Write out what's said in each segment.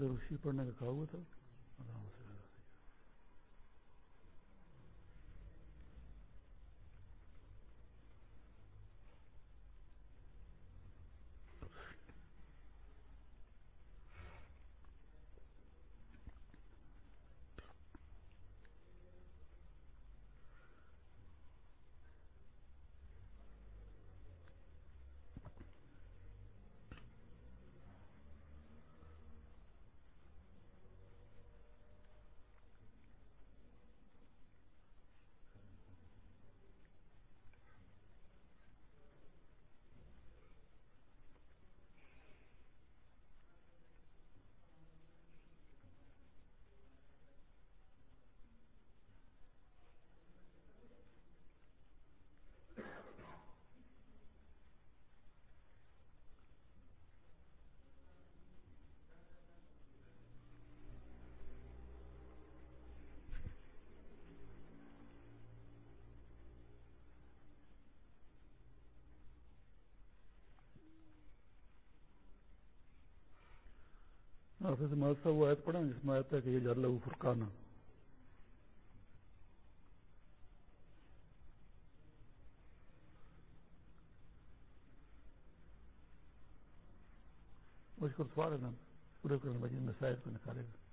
دروشی پڑھنے کا کہا ہوا تھا آرام سے حافظ مدرسہ وہ آیت پڑھا جس میں آتا ہے کہ یہ جل فرقانہ۔ مجھ کو سوال ہے نا، پورے کرنے مجید میں شاید کو نکالے گا۔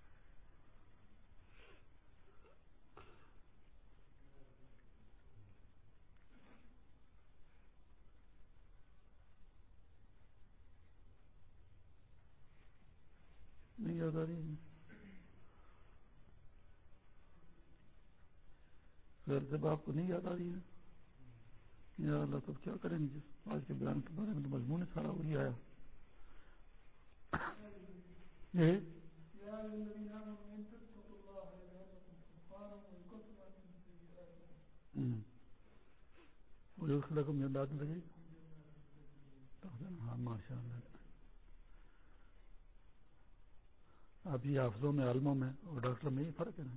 نہیں یاد آ رہی خیر جب آپ کو نہیں یاد آ رہی ہے یا اللہ تو کیا کریں گے؟ آج کے بیان کے بارے میں تو مضمون سارا وہی آیا۔ رقم یاد لگے۔ ہاں ماشاء اللہ ابھی حافظوں میں عالموں میں اور ڈاکٹر میں یہ فرق ہے نا۔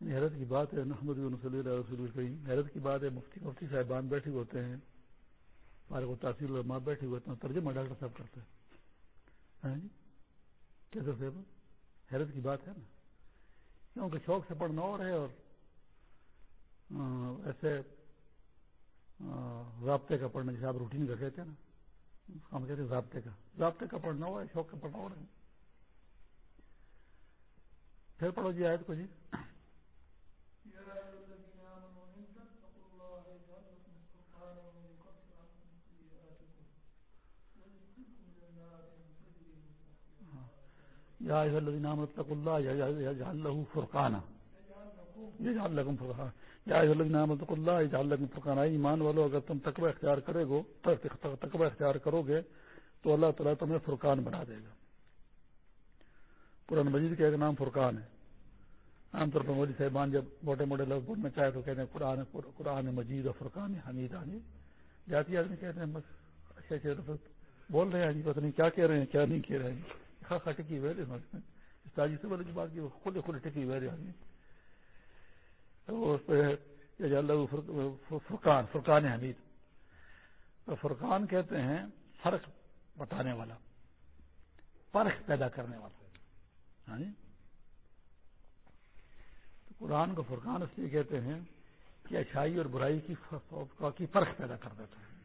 یعنی حیرت کی بات ہے، محمد صلی اللہ رسول الکریم حیرت کی بات ہے، مفتی مفتی صاحبان بیٹھے ہوتے ہیں ہمارے کو تاثیر علماء بیٹھے ہوئے ہیں ترجمہ ڈاکٹر صاحب کرتے ہیں۔ ہاں جی؟ کیسے صاحب؟ حیرت کی بات ہے نا۔ کیونکہ شوق سے پڑھنا اور ہے اور ایسے رابطے کا پڑھنا، جیسے آپ روٹین کا کہتے ہیں نا۔ ہم کہتے ہیں ضابطے کا ضابطے کا پڑھنا ہوا ہے شوق کا پڑھنا ہو رہا ہے پھر پڑھو جی آیت کو جی۔ یا الذین آمنوا اتقوا اللہ یجعل له فرقانا۔ یجعل لكم فرقانا۔ یا اللہ، یجعل لكم ایمان والو، اگر تم تقوی اختیار کرے گو، تقوی اختیار کرو گے، تو اللہ تعالیٰ تمہیں فرقان بنا دے گا۔ قرآن مجید کا ایک نام فرقان ہے۔ عام طور پر مودی صاحبان جب موٹے موٹے لفظ بولنا چاہے تو کہتے ہیں قرآن قرآن مجید اور فرقان حمید آنی جاتی آدمی کہتے ہیں بس اچھے اچھے لفظ بول رہے ہیں جی پتہ نہیں کیا کہہ رہے ہیں، کیا نہیں کہہ رہے ہیں۔ خا خا ٹکی ہوئے تاجی سے بولے بات کی کھلے کھلے ٹکی ہوئے آدمی اس پہ فرقان فرقان حمید۔ تو فرقان کہتے ہیں فرق بتانے والا، فرق پیدا کرنے والا۔ ہاں جی؟ قرآن کو فرقان اس لیے کہتے ہیں کہ اچھائی اور برائی کی فرق پیدا کر دیتے ہیں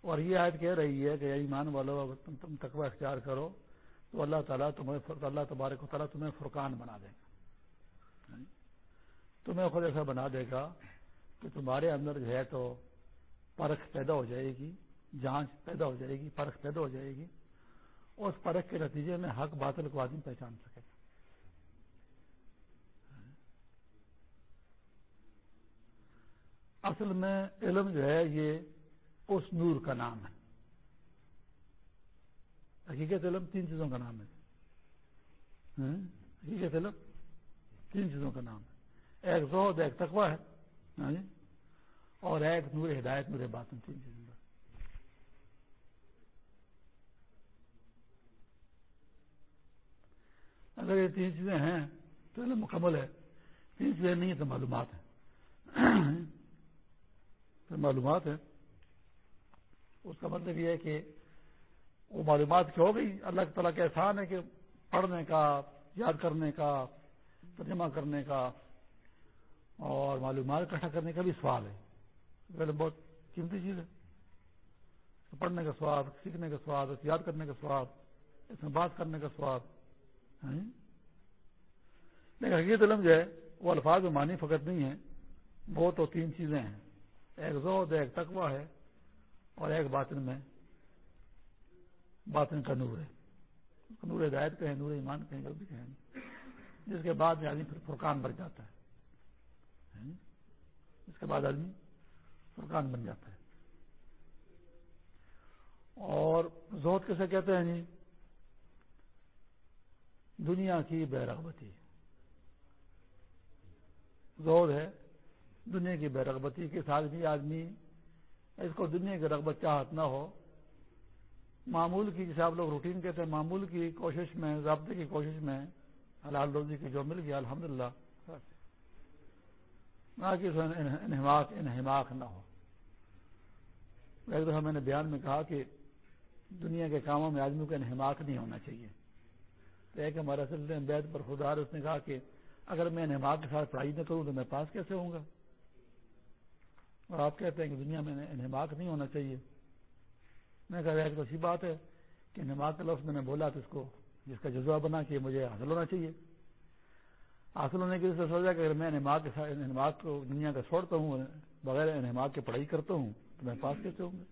اور یہ آیت کہہ رہی ہے کہ ایمان والو، اگر تم تم تقوی اختیار کرو تو اللہ تعالیٰ تمہیں اللہ تبارک و تعالیٰ تمہیں فرقان بنا دے گا۔ تمہیں خود ایسا بنا دے گا کہ تمہارے اندر جو ہے تو پرکھ پیدا ہو جائے گی، جانچ پیدا ہو جائے گی، پرکھ پیدا ہو جائے گی، اور اس پرکھ کے نتیجے میں حق باطل کو آدمی پہچان سکے گا۔ اصل میں علم جو ہے یہ اس نور کا نام ہے۔ حقیقت علم تین چیزوں کا نام ہے۔ ہاں؟ حقیقت علم تین چیزوں کا نام ہے۔ ایک زہد، ایک تقوی ہے۔ ہاں جی؟ اور ایک نور ہدایت، نور بات تین چیزوں اگر یہ تین چیزیں ہیں تو علم مکمل ہے۔ تین چیزیں نہیں ہیں تو معلومات ہیں۔ تو معلومات ہے اس کا مطلب یہ ہے کہ وہ معلومات کی ہو گئی۔ اللہ تعالیٰ کا احسان ہے کہ پڑھنے کا، یاد کرنے کا، ترجمہ کرنے کا اور معلومات اکٹھا کرنے کا بھی سوال ہے۔ پہلے بہت قیمتی چیز ہے۔ پڑھنے کا سواد سیکھنے کا سواد یاد کرنے کا سواد اس میں بات کرنے کا سواد ہاں؟ لیکن حقیقت علم جو ہے، وہ الفاظ میں معنی فقط نہیں ہے وہ تو تین چیزیں ہیں۔ ایک زود ایک تقوی ہے، اور ایک باطن میں باطن کا نور ہے۔ نور ہدایت کہیں، نور ایمان کہیں جو بھی کہیں۔ جس کے بعد میں آدمی پھر فرقان بن جاتا ہے۔ اس کے بعد آدمی فرقان بن جاتا ہے۔ اور زہد کیسے کہتے ہیں جی؟ دنیا کی بیرغبتی زہد ہے دنیا کی بیرغبتی کے ساتھ بھی آدمی اس کو دنیا کی رغبت چاہت نہ ہو۔ معمول کی جسے آپ لوگ روٹین کہتے ہیں، معمول کی کوشش میں، ضابطے کی کوشش میں حلال روزی کی جو مل گیا الحمد للہ نہ کہ انہماک نہ ہو۔ ایک دفعہ میں نے بیان میں کہا کہ دنیا کے کاموں میں آدمی کو انہماک نہیں ہونا چاہیے۔ تو ایک ہمارا سلسلے بیت پر خدا اس نے کہا کہ اگر میں انہماک کے ساتھ پڑھائی نہ کروں تو میں پاس کیسے ہوں گا؟ اور آپ کہتے ہیں کہ دنیا میں انہماک نہیں ہونا چاہیے۔ میں کہا ایک تو اچھی بات ہے کہ انہماک کا لفظ میں نے بولا تو اس کو جس کا جذبہ بنا کہ مجھے حاصل ہونا چاہیے۔ حاصل ہونے کی سوچا کہ اگر میں انہماک کے ساتھ انہماک کو دنیا کا چھوڑتا ہوں بغیر انہماک کی پڑھائی کرتا ہوں، تو میں پاس کیسے ہوں گا؟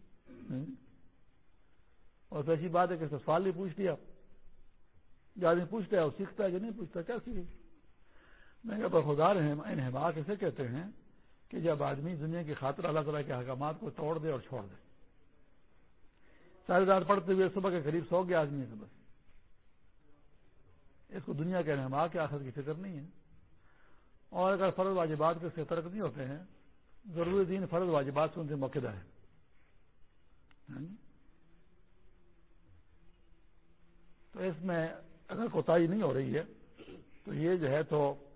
اور ایسی بات ہے کہ سوال نہیں پوچھ لیا۔ جو آدمی پوچھتا ہے وہ سیکھتا ہے، جو نہیں پوچھتا، کیا سیکھے؟ میں کہ برخودار ہیں، انہماک ایسے کہتے ہیں کہ جب آدمی دنیا کی خاطر اللہ تعالیٰ کے حکامات کو توڑ دے اور چھوڑ دے۔ ساری رات پڑھتے ہوئے صبح کے قریب سو گیا آدمی سے بس۔ اس کو دنیا کے انہما کے آخر کی فکر نہیں ہے۔ اور اگر فرض واجبات کے سے ترک نہیں ہوتے ہیں، ضروری دین فرض واجبات سے ان سے موقع ہے۔ ہاں جی؟ تو اس میں اگر کوتا نہیں ہو رہی ہے، تو یہ جو ہے تو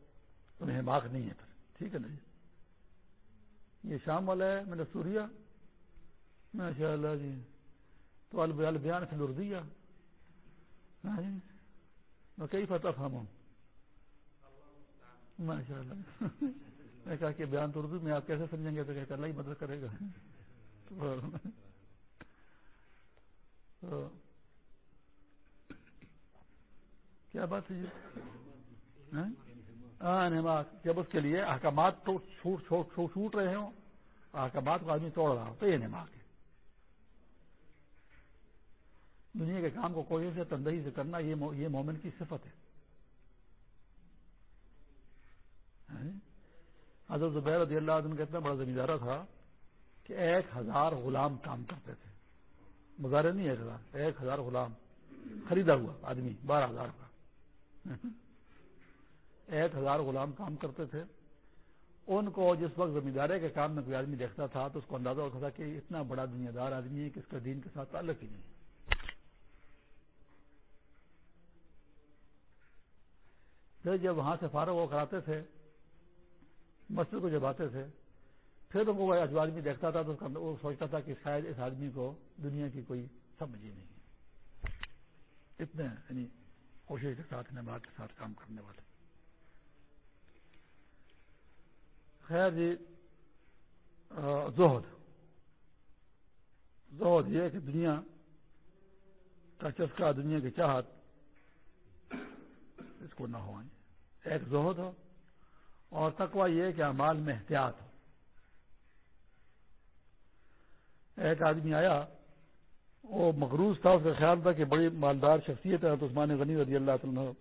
انہیں ماغ نہیں ہے۔ پھر ٹھیک ہے نا جی؟ یہ شام والا ہے، میں نے سوریا۔ ماشاء اللہ جی۔ تو البیان سے لڑ دیا میں کئی فتح ہوں ماشاء اللہ میں کہا کہ بیان تو اردو میں آپ کیسے سمجھیں گے تو کہتے اللہ ہی مدد کرے گا کیا بات ہے جی ہاں جب اس کے لیے احکامات تو چھوٹ رہے ہوں احکامات کو آدمی توڑ رہا ہو تو یہ نماز ہے دنیا کے کام کو کوئی سے تندہی سے کرنا یہ مومن کی صفت ہے۔ ہاں؟ حضرت زبیر رضی اللہ عنہ کا اتنا بڑا زمیندارہ تھا کہ ایک ہزار غلام کام کرتے تھے۔ مظاہرے نہیں ایک ہزار ایک ہزار غلام خریدا ہوا آدمی، بارہ ہزار کا۔ ایک ہزار غلام کام کرتے تھے۔ ان کو جس وقت زمیندارے کے کام میں کوئی آدمی دیکھتا تھا تو اس کو اندازہ ہوتا تھا کہ اتنا بڑا دنیا دار آدمی ہے کہ اس کا دین کے ساتھ تعلق ہی نہیں۔ ہے پھر جب وہاں سے فارغ ہو کر آتے تھے، مسجد کو جب آتے تھے، پھر ان کو جو آدمی دیکھتا تھا تو وہ سوچتا تھا کہ شاید اس آدمی کو دنیا کی کوئی سمجھ ہی نہیں اتنے یعنی کوشش کے ساتھ نماز کے ساتھ کام کرنے والے۔ خیر جی زہد۔ زہد یہ کہ دنیا کا چسکا، دنیا کی چاہت اس کو نہ ہو ایک زہد ہو اور تقوی یہ کہ امال میں احتیاط ہو۔ ایک آدمی آیا، وہ مقروض تھا، اس کا خیال تھا کہ بڑی مالدار شخصیت ہے تو عثمان غنی رضی اللہ تعالیٰ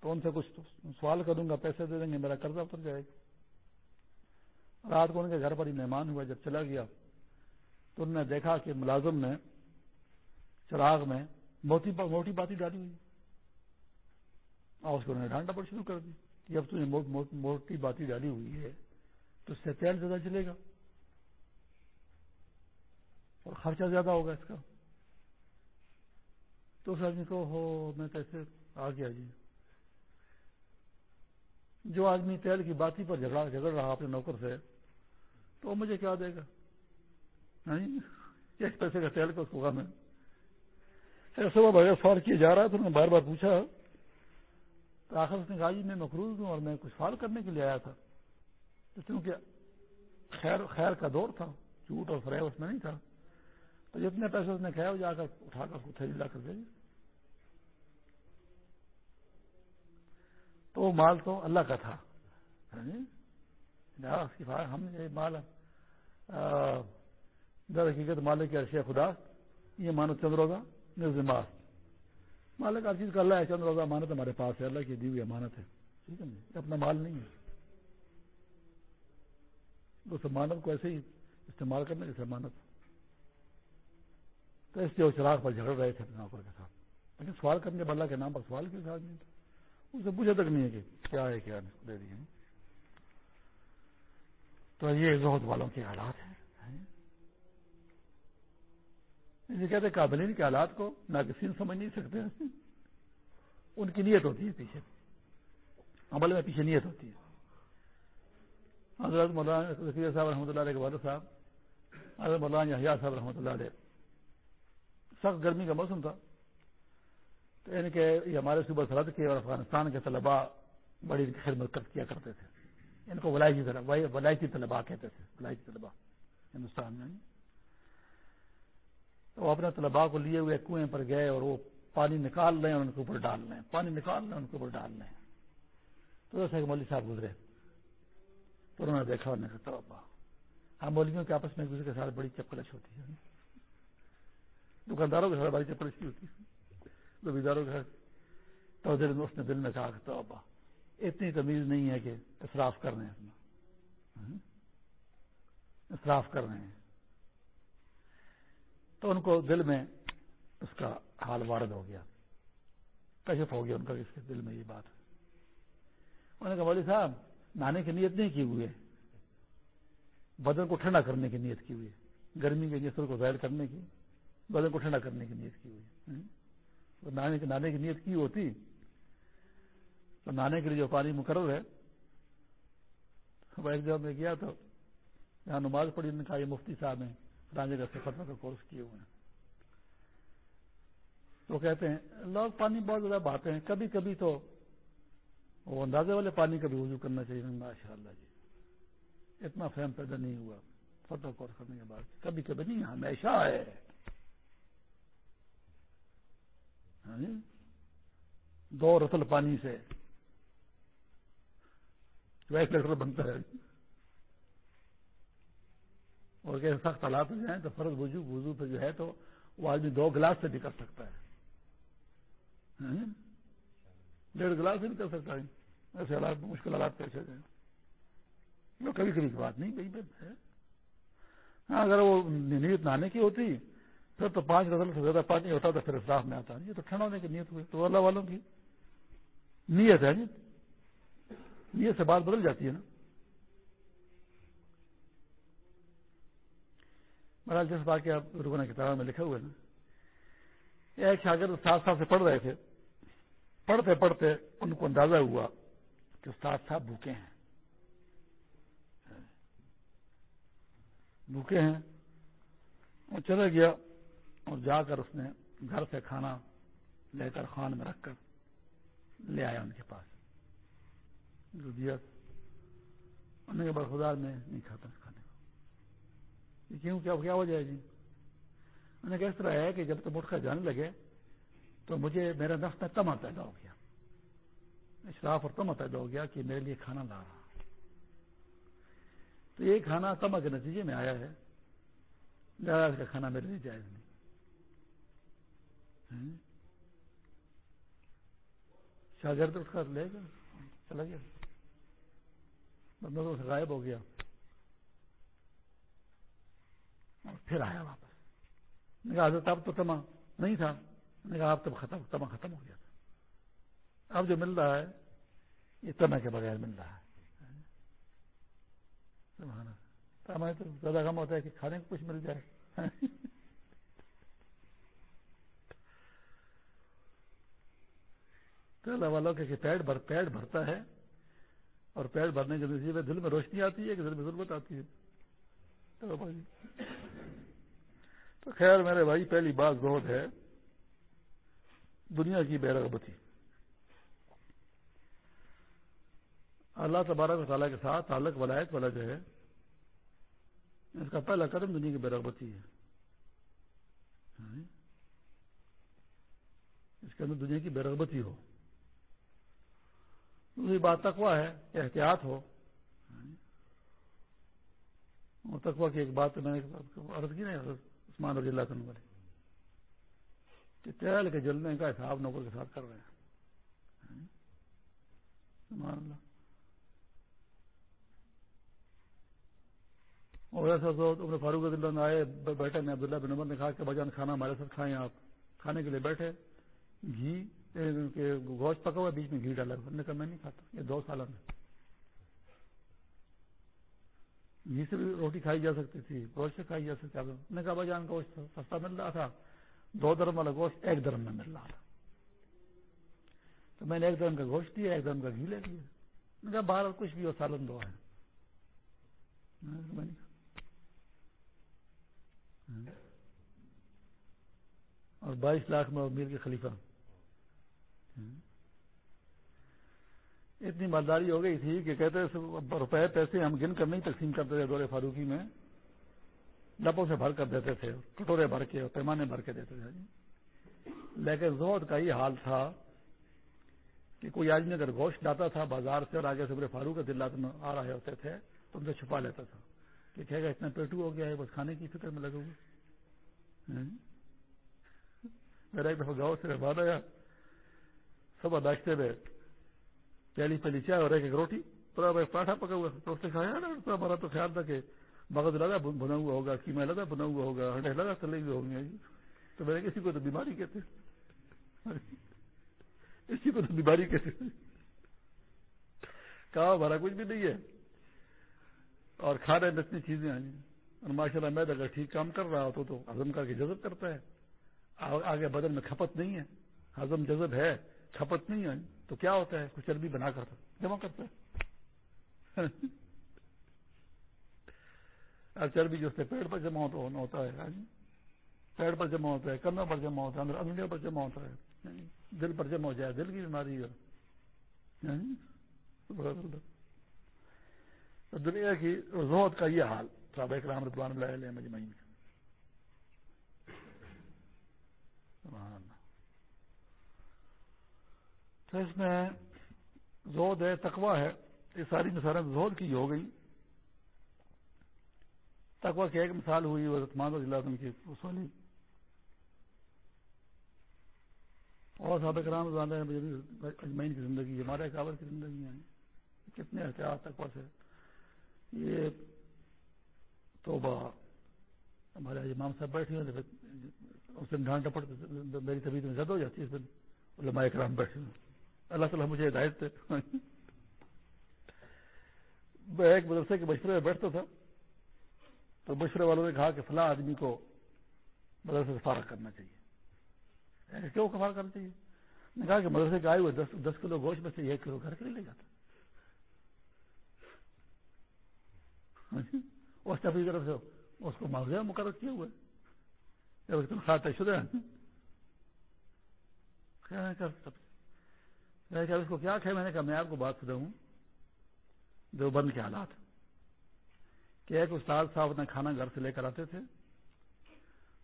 تو ان سے کچھ سوال کروں گا، پیسے دے دیں گے، میرا قرضہ اتر جائے گا۔ رات کو ان کے گھر پر ہی مہمان ہوا، جب چلا گیا تو انہوں نے دیکھا کہ ملازم نے چراغ میں موٹی موٹی باتی ڈالی ہوئی۔ اور اس کو انہوں نے ڈھانڈا پر شروع کر دی کہ اب تھی موٹی باتی ڈالی ہوئی ہے، تو اس سے تیل زیادہ چلے گا اور خرچہ زیادہ ہوگا اس کا۔ تو اس آدمی کو، ہو، میں کیسے آ گیا جی۔ جو آدمی تیل کی باتی پر جھگڑا، جھگڑ رہا اپنے نوکر سے، تو مجھے کیا دے گا؟ ایک پیسے کا تیل کا اس کو غم صبح بغیر سوال کیا جا رہا تھا نے بار بار پوچھا تو آخر اس نے کہا جی میں مقروض ہوں اور میں کچھ سوال کرنے کے لیے آیا تھا۔ تو چونکہ خیر خیر کا دور تھا، جھوٹ اور فریب اس میں نہیں تھا، تو جتنے پیسے اس نے کھایا وہ جا کر اٹھا کر تھیلی لا کر دے تو وہ مال تو اللہ کا تھا۔ یعنی ہم یہ مال در حقیقت مالک کے ارشیا خدا، یہ مانو چند روزہ نظمات مالک ہر چیز کا اللہ ہے چند روزہ امانت ہمارے پاس ہے، اللہ کی دی ہوئی امانت ہے۔ ٹھیک ہے اپنا مال نہیں ہے۔ اس امانت کو ایسے ہی استعمال کرنا جیسے امانت۔ تو اس لیے وہ چراغ پر جھگڑ رہے تھے اپنے نوکر کے ساتھ۔ لیکن سوال کرنے کے اللہ کے نام پر سوال کے ساتھ نہیں تھا پوچھا تک نہیں ہے کہ کیا ہے، کیا دے دیے تو یہ زہد والوں کے حالات ہیں۔ اسے کہتے قابلین کے حالات کو ناقصین سمجھ نہیں سکتے ان کی نیت ہوتی ہے پیچھے۔ عمل میں پیچھے نیت ہوتی ہے۔ حضرت مولانا ذکیر صاحب رحمۃ اللہ علیہ کے والد صاحب، حضرت مولانا حیا صاحب رحمۃ اللہ علیہ۔ سخت گرمی کا موسم تھا۔ تو یعنی ان کے یہ ہمارے صوبہ سرحد کے اور افغانستان کے طلباء بڑی خدمت کیا کرتے تھے۔ ان کو ولائتی ولائتی طلباء کہتے تھے ولائتی طلباء۔ ہندوستان میں۔ وہ اپنے طلباء کو لیے ہوئے کنویں پر گئے اور وہ پانی نکال لیں اور ان کے اوپر ڈال لیں۔ پانی نکال لیں ان کے اوپر ڈال لیں۔ تو جیسے کہ مولوی صاحب گزرے۔ تو انہوں نے دیکھا انہوں نے کہا ہم مولویوں کے آپس میں ایک دوسرے کے ساتھ بڑی چپکلش ہوتی ہے۔ دکانداروں کے ساتھ بڑی چپکلش ہوتی ہے۔ زمینداروں کے ساتھ تو اس نے دل میں کہا کہ تو اتنی تمیز نہیں ہے کہ اصراف کر رہے ہیں۔ اصراف کر رہے ہیں۔ تو ان کو دل میں اس کا حال وارد ہو گیا۔ کشف ہو گیا ان کا اس کے دل میں یہ بات۔ انہوں نے کہا بولی صاحب، نہانے کی نیت نہیں کی ہوئی ہے۔ بدن کو ٹھنڈا کرنے کی نیت کی ہوئی ہے۔ گرمی کے جسر کو ظاہر کرنے کی، بدن کو ٹھنڈا کرنے کی نیت کی ہوئی ہے۔ نہانے کی نیت کی ہوتی۔ تو نہانے کے لیے جو پانی مقرر ہے ایک جگہ میں گیا تو یہاں نماز پڑھی نے کہا، یہ مفتی صاحب ہیں۔ رانجے کا سفر کا کورس کیے ہوئے ہیں۔ تو کہتے ہیں، لوگ پانی بہت زیادہ بہاتے ہیں، کبھی کبھی تو وہ اندازے والے پانی کا بھی وضو کرنا چاہیے۔ ماشاء اللہ جی اتنا فہم پیدا نہیں ہوا فتح کورس کرنے کے بعد۔ کبھی کبھی نہیں، ہمیشہ ہے۔ ہاں جی، دو رتل پانی سے۔ ایک لیٹر بنتا ہے۔ اور کہ سخت حالات ہو جائیں تو فرض وضو وضو پہ جو ہے تو وہ آدمی دو گلاس سے بھی کر سکتا ہے۔ ہاں؟ ڈیڑھ گلاس سے بھی کر سکتا ہے۔ ایسے حالات مشکل حالات پیش ہو جائیں کبھی کبھی کی بات نہیں کہیں پہ ہاں اگر وہ نیت نہانے کی ہوتی، پھر تو پانچ رسل سے زیادہ پانی ہوتا، تو پھر اصلاف میں آتا۔ یہ تو ٹھنڈا ہونے کی نیت ہوئی تو اللہ والوں کی نیت ہے جی۔ نیت سے بات بدل جاتی ہے نا۔ مہاراج جس بات کے آپ رکنا کتاب میں لکھے ہوئے نا ایک شاگرد ساتھ ساتھ سے پڑھ رہے تھے، پڑھتے پڑھتے ان کو اندازہ ہوا کہ استاد صاحب بھوکے ہیں۔ بھوکے ہیں۔ وہ چلا گیا اور جا کر اس نے گھر سے کھانا لے کر خان میں رکھ کر لے آیا ان کے پاس۔ جو دیا انہوں نے برخدار میں نہیں کھاتا۔ کیوں کیا کیا ہو جائے جی؟ انہوں نے کہا اس طرح ہے کہ جب تم اٹھ کر جانے لگے تو مجھے میرے نفس میں تما پیدا ہو گیا۔ اشراف اور تما پیدا ہو گیا کہ میرے لیے کھانا لا رہا تو یہ کھانا تما کے نتیجے میں آیا ہے۔ کا کھانا میرے لیے جائز نہیں۔ شاگرد اٹھ کر لے گا چلا گیا۔ غائب ہو گیا۔ اور پھر آیا واپس۔ کہا، حضرت، اب تو تما نہیں تھا۔ نے کہا، اب تب ختم تما ختم ہو گیا تھا۔ اب جو مل رہا ہے، یہ تما کے بغیر مل رہا ہے۔ ہمیں تو زیادہ کم ہوتا ہے کہ کھانے کو کچھ مل جائے۔ تو اللہ والوں کے پیٹ بھر، پیٹ بھرتا ہے۔ اور پیٹ بھرنے کے نتیجے میں دل میں روشنی آتی ہے کہ دل میں ضرورت آتی ہے۔ تو خیر میرے بھائی، پہلی بات بہت ہے، دنیا کی بے رغبتی۔ اللہ تبارک و تعالیٰ کے ساتھ تعلق ولایت والا جو ہے، اس کا پہلا قدم دنیا کی بے رغبتی ہے۔ اس کے اندر دنیا کی بے رغبتی ہو۔ دوسری بات تقوا ہے، احتیاط ہو۔ اور تقوا کی ایک بات میں نے عرض کی نا عثمان رضی اللہ عنہ والے۔ کہ تیل کے جلنے کا حساب نوکر کے ساتھ کر رہے ہیں۔ اللہ۔ اور ایسا تو فاروق اللہ آئے، بیٹھے میں عبداللہ بن عمر نے کہا کہ بجان کھانا ہمارے ساتھ کھائیں آپ۔ کھانے کے لیے بیٹھے۔ گھی گوشت پکا ہوا بیچ میں گھی ڈالا نے کہا، میں نہیں کھاتا، یہ دو سال میں۔ گھی سے بھی روٹی کھائی جا سکتی تھی، گوشت سے کھائی جا سکتی تھی۔ نے کہا بجان گوشت سستا مل رہا تھا۔ دو درم والا گوشت ایک درم میں مل رہا تھا۔ تو میں نے ایک درم کا گوشت دیا، ایک درم کا گھی لے لیا۔ میں کہا باہر کچھ بھی ہو، سالن دو ہے۔ اور بائیس لاکھ میں امیر کے خلیفہ۔ اتنی مالداری ہو گئی تھی کہ کہتے روپے پیسے ہم گن کر نہیں تقسیم کرتے تھے دورے فاروقی میں ڈبوں سے بھر کر دیتے تھے، کٹورے بھر کے پیمانے بھر کے دیتے تھے۔ لیکن زہد کا یہ حال تھا کہ کوئی آدمی اگر گوشت لاتا تھا بازار سے اور آگے سے بڑے فاروق دل آ رہے ہوتے تھے تو ان سے چھپا لیتا تھا کہ کہے گا اتنا پیٹو ہو گیا ہے، بس کھانے کی فکر میں لگے ہوئے میرا ایک دفعہ گاؤں سے بعد آیا سب ناشتے میں پہلی پہلی چائے اور ایک ایک روٹی، پورا پراٹھا پکا ہوا، تو اس نے کھایا نا ہمارا تو خیال تھا کہ مغز لگا بنا ہوا ہوگا کیما لگا، بنا ہوا ہوگا، ہنڈے لگا، تلے ہوئے ہوں گے۔ تو میں کسی کو تو بیماری کہتے اسی کو تو بیماری کہتے کہا، ہمارا کچھ بھی نہیں ہے۔ اور کھانے میں اتنی چیزیں آئی اور ماشاء اللہ میں اگر ٹھیک کام کر رہا ہو تو ہزم کر کے جذب کرتا ہے۔ آگے بدن میں کھپت نہیں ہے۔ ہزم جذب ہے، کھپت نہیں ہے۔ تو کیا ہوتا ہے؟ کچھ چربی بنا کر جمع کرتا ہے۔ اور چربی جو پیڑ پر جمع ہوتا ہے ہاں جی۔ پیڑ پر جمع ہوتا ہے، کندھوں پر جمع ہوتا ہے، اندر پر جمع ہوتا ہے۔ یعنی دل پر جمع ہو جائے، دل کی بیماری ہے۔ یعنی دنیا کی روحت کا یہ حال صاحب اکرام رضوان اللہ علیہ مجمعین تو اس میں زود ہے تقوا ہے۔ یہ ساری مثالیں زود کی ہو گئی۔ تقوا کی ایک مثال ہوئی وہ رتمان ضلع کی وصولی۔ اور صاحب کرام اجمین کی زندگی، ہمارے کابر کی زندگی ہے کتنے احتیاط تقوا سے۔ یہ توبہ ہمارے امام صاحب بیٹھے ہوئے اس دن ڈھانٹ ٹپٹ میری طبیعت میں زد ہو جاتی ہے، اس دن علماء کرام بیٹھے ہوئے۔ اللہ تعالیٰ مجھے ہدایت میں ایک مدرسے کے مشورے میں بیٹھتا تھا، تو مشورے والوں نے کہا کہ فلاں آدمی کو مدرسے سے فارغ کرنا چاہیے۔ کیوں فارغ کرنا چاہیے؟ نے کہا کہ مدرسے کے آئے ہوئے دس دس کلو گوشت میں سے ایک کلو گھر کے لیے لے جاتا۔ اس نے اپنی طرف سے اس کو معاوضہ مقرر کیے ہوئے۔ تنخواہ طے شدہ اس کو کیا کھائے میں نے کہا، میں آپ کو بات سنا ہوں جو بند کے حالات۔ کہ ایک استاد صاحب اپنا کھانا گھر سے لے کر آتے تھے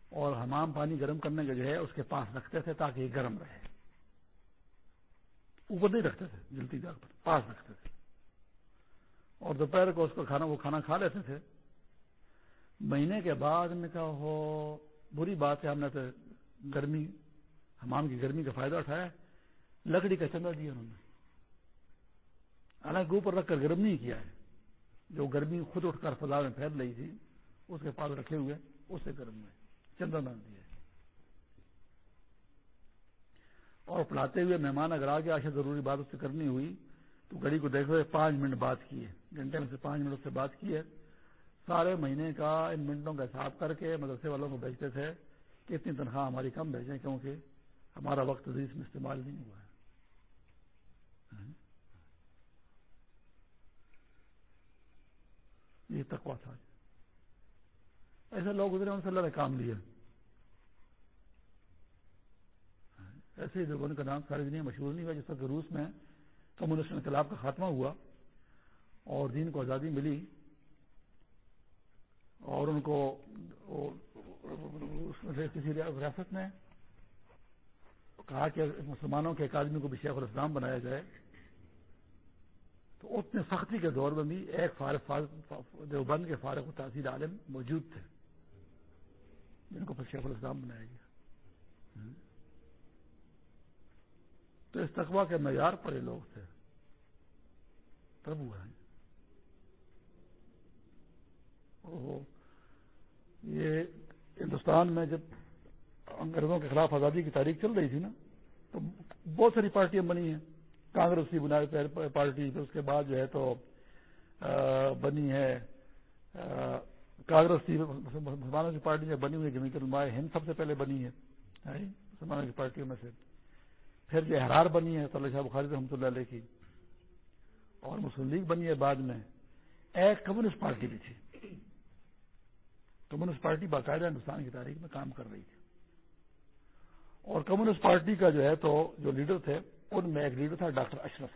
اور حمام پانی گرم کرنے کا جو ہے اس کے پاس رکھتے تھے تاکہ یہ گرم رہے۔ اوپر نہیں رکھتے تھے جلتی جاگ پر پاس رکھتے تھے۔ اور دوپہر کو اس کو کھانا، وہ کھانا کھا لیتے تھے۔ مہینے کے بعد نے کہا ہو بری بات ہے، ہم نے تو گرمی، حمام کی گرمی کا فائدہ اٹھایا۔ لکڑی کا چندہ دیا انہوں نے۔ حالانکہ اوپر رکھ کر گرم نہیں کیا ہے۔ جو گرمی خود اٹھ کر فضا میں پھیل رہی تھی، اس کے پاس رکھے ہوئے اس سے گرم ہوئے۔ چندہ ڈال دیا اور پڑھاتے ہوئے مہمان اگر آگے آشا ضروری بات اس سے کرنی ہوئی، تو گھڑی کو دیکھتے ہوئے پانچ منٹ بات کی ہے۔ گھنٹے میں سے پانچ منٹ سے بات کی ہے۔ سارے مہینے کا ان منٹوں کا حساب کر کے مدرسے والوں کو بھیجتے تھے کہ اتنی تنخواہ ہماری کم بھیجیں، کیونکہ ہمارا وقت عزیز میں استعمال نہیں ہوا۔ ہے یہ تقوا تھا۔ ایسے لوگ گزرے، ان سے اللہ نے کام لیا۔ ایسے ہی دیوبند کا نام ساری دنیا مشہور نہیں ہوا، جس طرح روس میں کمیونسٹ انقلاب کا خاتمہ ہوا اور دین کو آزادی ملی اور ان کو اس کسی ریاست نے کہا کہ مسلمانوں کے ایک آدمی کو بھی شیخ الاسلام بنایا جائے۔ تو اتنے سختی کے دور میں بھی ایک فارغ دیوبند کے فارغ و تاثیر عالم موجود تھے۔ جن کو شیخ الاسلام بنایا گیا۔ تو اس تقوا کے معیار پر یہ لوگ تھے۔ تب ہوا ہے۔ یہ ہندوستان میں جب انگریزوں کے خلاف آزادی کی تاریخ چل رہی تھی نا، تو بہت ساری پارٹیاں بنی ہیں۔ کانگریس کی بنائی پارٹی پھر اس کے بعد جو ہے تو بنی ہے کانگریس کی مسلمانوں کی پارٹی میں بنی ہوئی جمیت المائے ہند سب سے پہلے بنی ہے مسلمانوں کی پارٹیوں میں سے۔ پھر جو حرار بنی ہے، صلی شاہ بخاری رحمۃ اللہ علیہ کی، اور مسلم لیگ بنی ہے بعد میں ایک کمیونسٹ پارٹی بھی تھی۔ کمیونسٹ پارٹی باقاعدہ ہندوستان کی تاریخ میں کام کر رہی تھی۔ اور کمیونسٹ پارٹی کا جو ہے تو، جو لیڈر تھے ان میں ایک لیڈر تھا، ڈاکٹر اشرف۔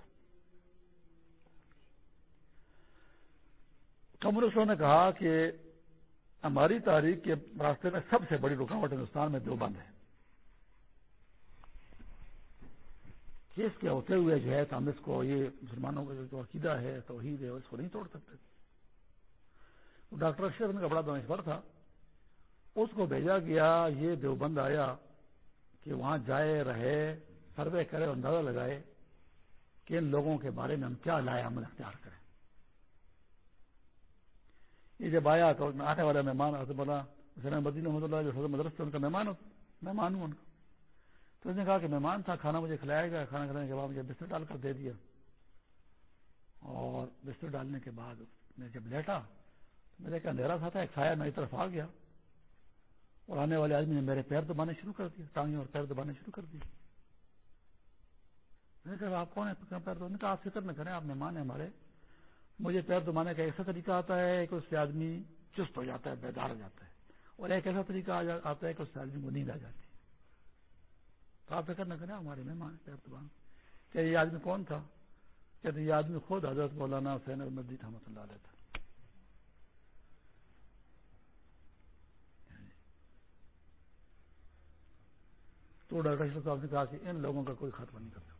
کمیونسٹوں نے کہا کہ ہماری تاریخ کے راستے میں سب سے بڑی رکاوٹ ہندوستان میں دیوبند ہے۔ کیس کے ہوتے ہوئے جو ہے تو ہم اس کو، یہ مسلمانوں کا جو عقیدہ ہے، توحید ہے، اس کو نہیں توڑ سکتے۔ ڈاکٹر اشرف کا بڑا دانشور تھا۔ اس کو بھیجا گیا، یہ دیوبند آیا کہ وہاں جائے، رہے۔ سروے کرے اور اندازہ لگائے کہ ان لوگوں کے بارے میں ہم کیا لائے عمل اختیار کریں۔ یہ جب آیا تو آنے والا مہمان بولا حسین مدین محمد اللہ جو مدرسہ ان کا مہمان مہمان ہوں ان کا۔ تو اس نے کہا کہ مہمان تھا، کھانا مجھے کھلایا گیا کھانا کھلانے کے بعد مجھے بستر ڈال کر دے دیا۔ اور بستر ڈالنے کے بعد میں جب لیٹا میرے کا اندھیرا تھا، ایک سایہ میری طرف آ گیا۔ اور آنے والے آدمی نے میرے پیر دبانے شروع کر دیے، ٹانگیں اور پیر دبانے شروع کر دیے۔ نے کہا، آپ کون ہے پیر نے کہا، آپ فکر نہ کریں، آپ مہمان ہیں ہمارے. مجھے پیر دبانے کا ایسا طریقہ آتا ہے کہ اس سے آدمی چست ہو جاتا ہے، بیدار ہو جاتا ہے، اور ایک ایسا طریقہ آتا ہے کہ اس سے آدمی کو نیند آ جاتی ہے۔ تو آپ فکر نہ کریں ہمارے مہمان پیر دبان کیا یہ آدمی کون تھا؟ کہتے یہ آدمی خود حضرت مولانا حسین المدی رحمۃ اللہ علیہ تھا۔ تو ڈاکٹر صاحب نے کہا کہ ان لوگوں کا کوئی خاتمہ نہیں کر سکتا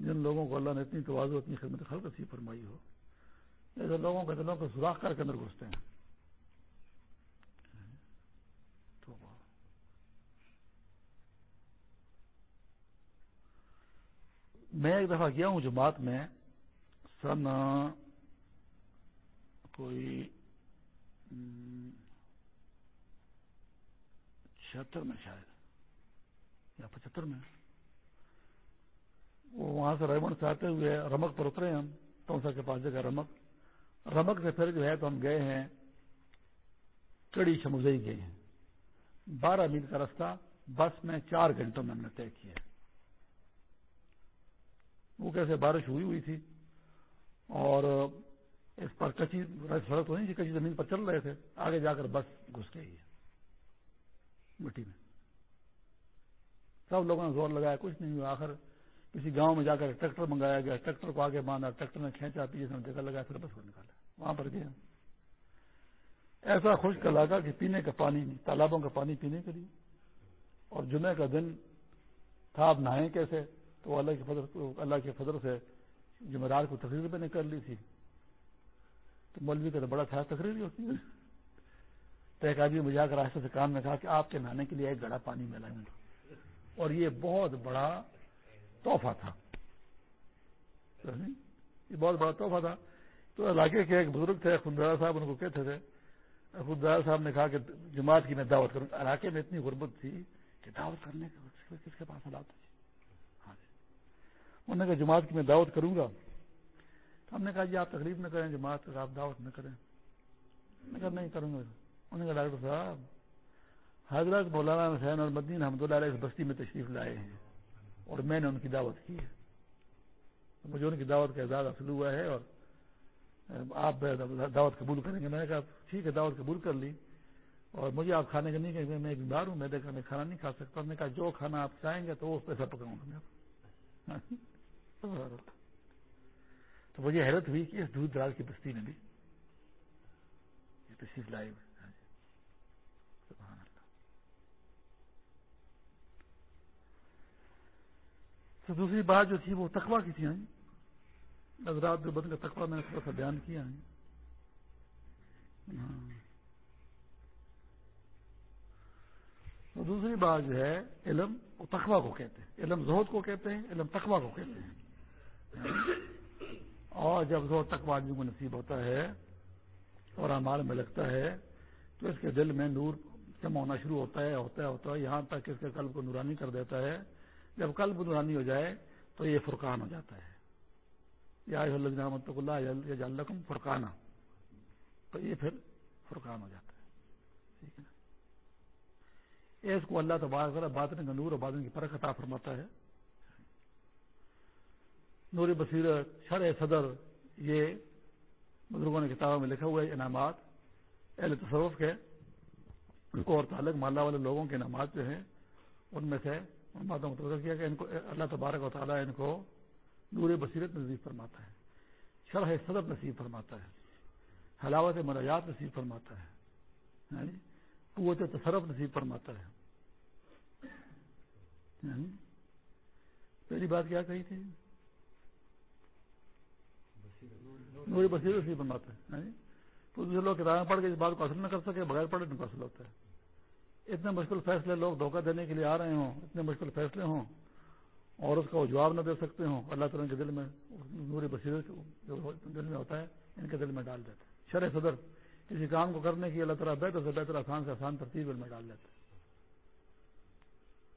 جن لوگوں کو اللہ نے اتنی توازو اتنی خدمت خلق سی فرمائی ہو ایسے لوگوں کے دلوں کو سوراخ کر کے اندر گھستے ہیں۔ میں ایک دفعہ گیا ہوں جماعت میں، سن کوئی چھہتر میں شاید، یا پچہتر میں۔ وہاں سے ریمنڈ سے آتے ہوئے رمک پر اترے ہم تونسا کے پاس جگہ رمک رمک سے پھر جو ہے تو ہم گئے ہیں کڑی شموزئی گئے ہیں بارہ میل کا رستہ، بس میں چار گھنٹوں میں ہم نے طے کیا۔ وہ کیسے بارش ہوئی ہوئی تھی، اور اس پر کچی سڑک تو نہیں تھی، کچی زمین پر چل رہے تھے۔ آگے جا کر بس گھس گئی ہے مٹی میں۔ سب لوگوں نے زور لگایا، کچھ نہیں ہوا۔ آخر کسی گاؤں میں جا کر ٹریکٹر منگایا گیا، ٹریکٹر کو آگے باندھا، ٹریکٹر نے کھینچا پیچھے سے جگہ لگایا، پھر بس کو نکالا۔ وہاں پر گیا ایسا خشک علاقہ کہ پینے کا پانی نہیں، تالابوں کا پانی پینے کے لیے۔ اور جمعے کا دن تھا، آپ نہائیں کیسے؟ تو اللہ کی فضل، اللہ کے فضل سے جمعرات کو تقریر میں نے کر لی تھی۔ تو مولوی کا تو بڑا تھا تقریر ہی ہوتی ہے۔ تو ایک آدمی مجھا کر راستے سے کام میں کہا کہ آپ کے نہانے کے لیے ایک گڑا پانی میں لائیں گے اور یہ بہت بڑا تحفہ تھا۔ یہ بہت بڑا تحفہ تھا۔ تو علاقے کے ایک بزرگ تھے خدار صاحب، ان کو کہتے تھے خدار صاحب نے کہا کہ جماعت کی میں دعوت کروں۔ علاقے میں اتنی غربت تھی کہ دعوت کرنے کا کس کے پاس حالات ہاں جی۔ انہوں نے کہا، جماعت کی میں دعوت کروں گا۔ ہم نے کہا جی آپ تقریب نہ کریں، جماعت آپ دعوت نہ کریں۔ میں کہا، نہیں کروں گا۔ انہوں نے کہا، ڈاکٹر صاحب، حضرت مولانا حسین اور مدین احمد اللہ اس بستی میں تشریف لائے ہیں۔ اور میں نے ان کی دعوت کی ہے۔ مجھے ان کی دعوت کا اعزاز حاصل ہوا ہے اور آپ دعوت قبول کریں گے۔ میں نے کہا ٹھیک ہے، دعوت قبول کر لی۔ اور مجھے آپ کھانے کا نہیں کہ میں بیمار ہوں میرے کا میں کھانا نہیں کھا سکتا۔ میں نے کہا جو کھانا آپ چاہیں گے تو وہ پیسہ پکاؤں گا۔ میں تو مجھے حیرت ہوئی کہ اس دور دراز کی بستی میں بھی تشریف لائے ہوئے تو دوسری بات جو تھی وہ تقوا کی تھی ہاں جی۔ حضرات جو کا تقوا میں نے تھوڑا سا بیان کیا ہے تو دوسری بات جو ہے، علم وہ تقوا کو کہتے ہیں۔ علم زہد کو کہتے ہیں، علم تقوا کو کہتے ہیں۔ اور جب زہد تقوا آدمی کو نصیب ہوتا ہے اور امال میں لگتا ہے، تو اس کے دل میں نور جمع ہونا شروع ہوتا ہے ہوتا ہے ہوتا ہے، یہاں تک اس کے قلب کو نورانی کر دیتا ہے۔ جب قلب نورانی ہو جائے تو یہ فرقان ہو جاتا ہے۔ یا اللہ اللہ فرقانہ تو یہ پھر فرقان ہو جاتا ہے۔ ٹھیک ہے نا؟ اس کو اللہ تبار کر باطن کا نور اور باطن کی پرکھ عطا فرماتا ہے۔ نور بصیرت شرح صدر یہ بزرگوں نے کتابوں میں لکھا ہوا ہے، انعامات۔ اہل تصوف کے اور تعلق مالا والے لوگوں کے انعامات جو ہیں، ان میں سے باتوں کو کیا کہ ان کو اللہ تبارک و تعالیٰ ان کو نور بصیرت نصیب فرماتا ہے۔ شرح صدر نصیب فرماتا ہے۔ حلاوت مناجات نصیب فرماتا ہے۔ یعنی قوت تصرف نصیب فرماتا ہے۔ یعنی پہلی بات کیا کہی تھی؟ نوری بصیر نصیب فرماتا ہے۔ یعنی تو دوسرے لوگ کتابیں پڑھ کے اس بات کو حاصل نہ کر سکے، بغیر پڑھے ان کو حاصل ہوتا ہے۔ اتنے مشکل فیصلے لوگ دھوکہ دینے کے لیے آ رہے ہوں، اتنے مشکل فیصلے ہوں، اور اس کا وہ جواب نہ دے سکتے ہوں۔ اللہ تعالیٰ کے دل میں نوری بصیر جو دل میں ہوتا ہے، ان کے دل میں ڈال دیتے ہیں شرح صدر، کسی کام کو کرنے کی اللہ تعالیٰ بہتر سے بہتر آسان سے آسان ترتیب میں ڈال دیتا ہے۔